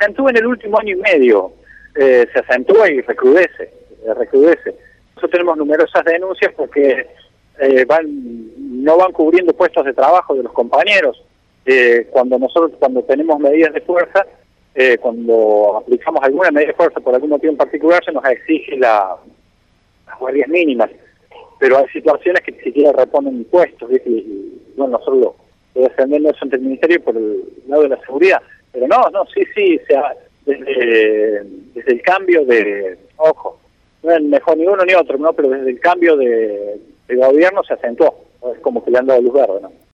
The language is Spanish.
acentúa en el último año y medio, eh, se acentúa y recrudece, recrudece. Nosotros tenemos numerosas denuncias porque eh, van no van cubriendo puestos de trabajo de los compañeros. Eh, cuando nosotros, cuando tenemos medidas de fuerza, eh, cuando aplicamos alguna medida de fuerza por algún motivo en particular, se nos exige la, las guardias mínimas. Pero hay situaciones que ni siquiera reponen puestos, y, bueno, nosotros lo, defendemos eso ante el Ministerio por el lado de la seguridad. Pero no, no, sí, sí, sea, desde, desde el cambio de, ojo, no es mejor ni uno ni otro, ¿no? pero desde el cambio de, de gobierno se acentuó, es como que le han dado luz verde. ¿no?